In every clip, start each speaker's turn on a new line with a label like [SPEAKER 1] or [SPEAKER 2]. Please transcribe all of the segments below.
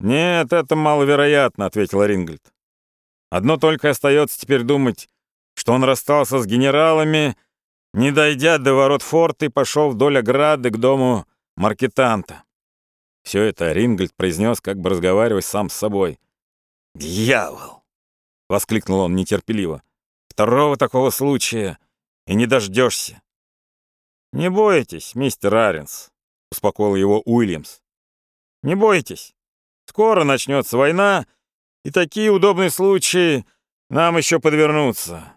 [SPEAKER 1] «Нет, это маловероятно», — ответил Рингольд. «Одно только остается теперь думать, что он расстался с генералами, не дойдя до ворот форта и пошел вдоль ограды к дому маркетанта». Все это Рингольд произнес, как бы разговаривая сам с собой. «Дьявол!» — воскликнул он нетерпеливо. «Второго такого случая и не дождешься». «Не бойтесь, мистер Аренс», — успокоил его Уильямс. «Не бойтесь. Скоро начнется война, и такие удобные случаи нам еще подвернутся.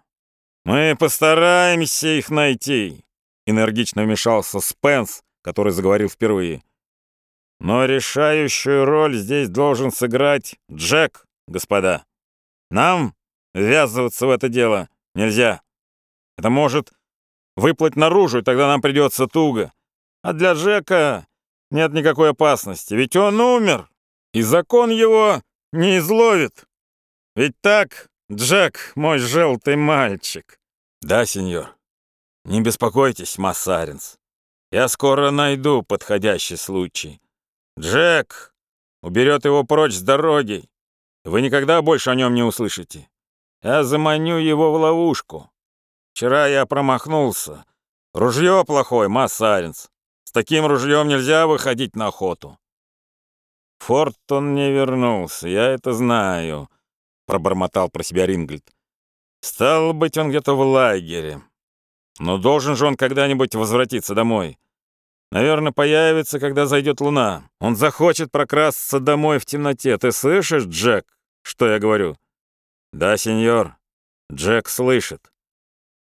[SPEAKER 1] Мы постараемся их найти», — энергично вмешался Спенс, который заговорил впервые. «Но решающую роль здесь должен сыграть Джек, господа. Нам ввязываться в это дело нельзя. Это может выплыть наружу, и тогда нам придется туго. А для Джека нет никакой опасности, ведь он умер, и закон его не изловит. Ведь так, Джек, мой желтый мальчик? Да, сеньор. Не беспокойтесь, Массаринс. Я скоро найду подходящий случай. Джек уберет его прочь с дороги. Вы никогда больше о нем не услышите. Я заманю его в ловушку. Вчера я промахнулся. Ружье плохое, Массаринс. С таким ружьем нельзя выходить на охоту. Фортон не вернулся, я это знаю, пробормотал про себя Рингольд. Стало быть, он где-то в лагере. Но должен же он когда-нибудь возвратиться домой. Наверное, появится, когда зайдет луна. Он захочет прокрасться домой в темноте. Ты слышишь, Джек, что я говорю? Да, сеньор. Джек слышит.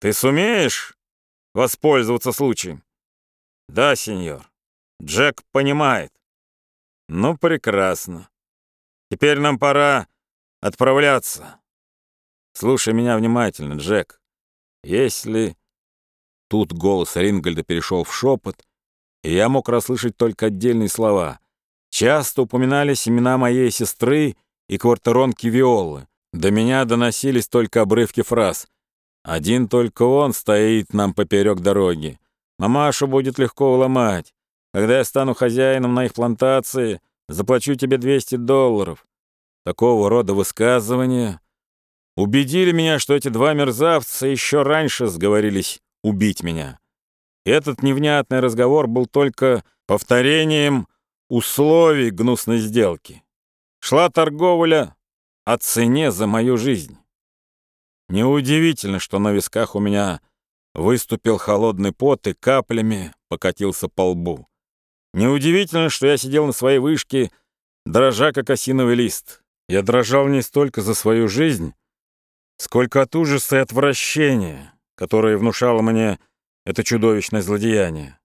[SPEAKER 1] Ты сумеешь воспользоваться случаем? Да, сеньор. Джек понимает. Ну, прекрасно. Теперь нам пора отправляться. Слушай меня внимательно, Джек. Если... Тут голос Рингольда перешел в шепот, и я мог расслышать только отдельные слова. Часто упоминались имена моей сестры и квартиронки Виолы. До меня доносились только обрывки фраз. Один только он стоит нам поперек дороги. Мамашу будет легко уломать. Когда я стану хозяином на их плантации, заплачу тебе 200 долларов. Такого рода высказывания убедили меня, что эти два мерзавца еще раньше сговорились убить меня. Этот невнятный разговор был только повторением условий гнусной сделки. Шла торговля о цене за мою жизнь. Неудивительно, что на висках у меня выступил холодный пот и каплями покатился по лбу. Неудивительно, что я сидел на своей вышке, дрожа как осиновый лист. Я дрожал не столько за свою жизнь, сколько от ужаса и отвращения, которое внушало мне это чудовищное злодеяние.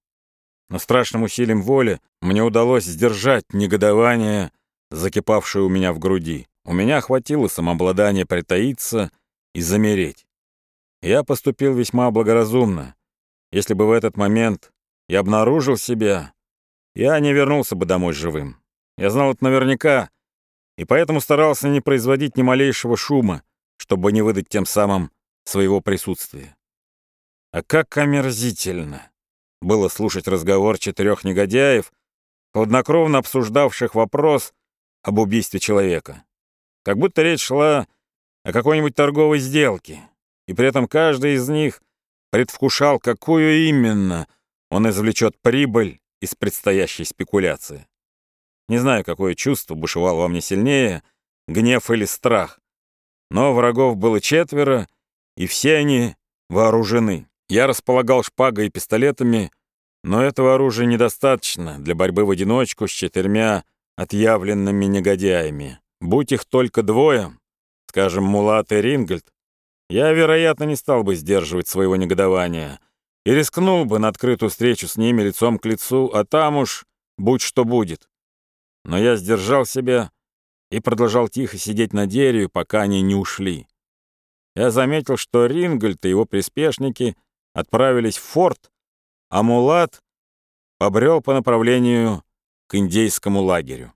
[SPEAKER 1] Но страшным усилием воли мне удалось сдержать негодование, закипавшее у меня в груди. У меня хватило самообладания притаиться и замереть. Я поступил весьма благоразумно. Если бы в этот момент я обнаружил себя, я не вернулся бы домой живым. Я знал это наверняка, и поэтому старался не производить ни малейшего шума, чтобы не выдать тем самым своего присутствия. А как омерзительно было слушать разговор четырех негодяев, хладнокровно обсуждавших вопрос об убийстве человека. Как будто речь шла о какой-нибудь торговой сделке, и при этом каждый из них предвкушал, какую именно он извлечет прибыль из предстоящей спекуляции. Не знаю, какое чувство бушевало во мне сильнее, гнев или страх, но врагов было четверо, и все они вооружены. Я располагал шпагой и пистолетами, но этого оружия недостаточно для борьбы в одиночку с четырьмя отъявленными негодяями. Будь их только двое, скажем, Мулат и Рингольд, я, вероятно, не стал бы сдерживать своего негодования и рискнул бы на открытую встречу с ними лицом к лицу, а там уж будь что будет. Но я сдержал себя и продолжал тихо сидеть на дереве, пока они не ушли. Я заметил, что Рингольд и его приспешники отправились в форт, а Мулат побрел по направлению к индейскому лагерю.